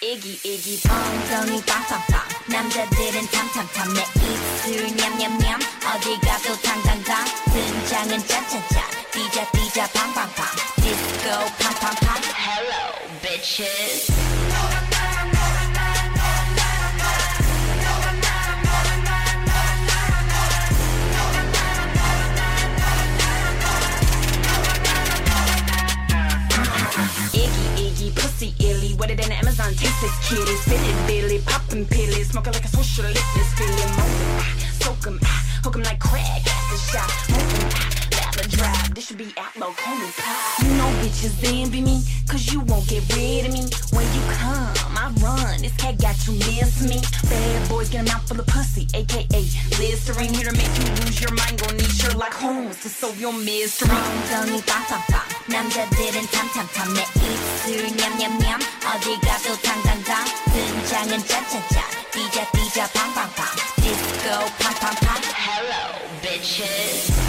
애기 애기 엉덩이가 팡팡 남자들은 탐탐탐 내 입술 냠냠냠. 어디 가도 당당당. 등장은 짜짜짜 띠자 띠자 팡팡팡. 디스코 팡팡팡. Hello bitches. Than Amazon, taste this kitty, spitting Billy, popping pillies, smoking like a social litmus, feeling moving, ah, soak 'em, ah, hook 'em like crack, at the shot, moving, ah, lather drive, this should be call me pie. You know bitches envy me, cause you won't get rid of me, when you come, I run, this cat got you miss me, bad boys get a mouth full of pussy, aka Listerine, here to make you lose your mind, gon' need Sherlock Holmes to solve your mystery. 남자들은 탐탐탐, 내 입술 냠냠냠, 어디 가도 당당당, 등장은 짠짠짠, 띠자 띠자 팡팡팡, 디스코 팡팡팡, Hello bitches.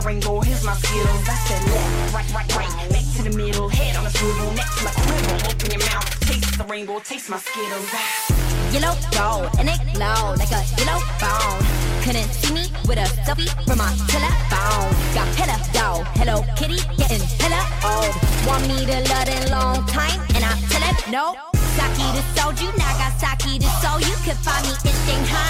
The rainbow, here's my skittles. I said left, right, right, right, back to the middle, head on a swivel, till I quiver, open your mouth, taste the rainbow, taste my skittles. Yellow gold and it glow like a yellow bone. Couldn't see me with a selfie from my telephone. Got hella dough, hello kitty, getting hella old. Want me to love in long time, and I tell it no. Saki to soju, Nagasaki to Seoul. You could find me in Shanghai.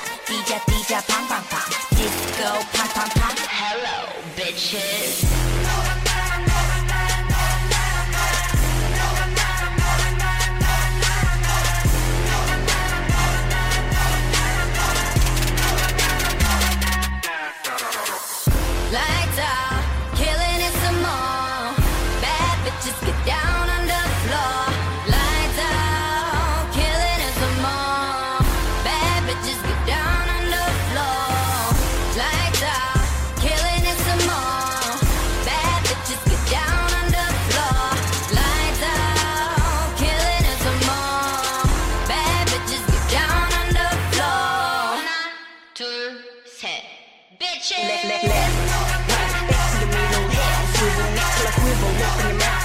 Bitches. left, left, left, right, back to the middle, head on swivel, till I quiver, open your mouth,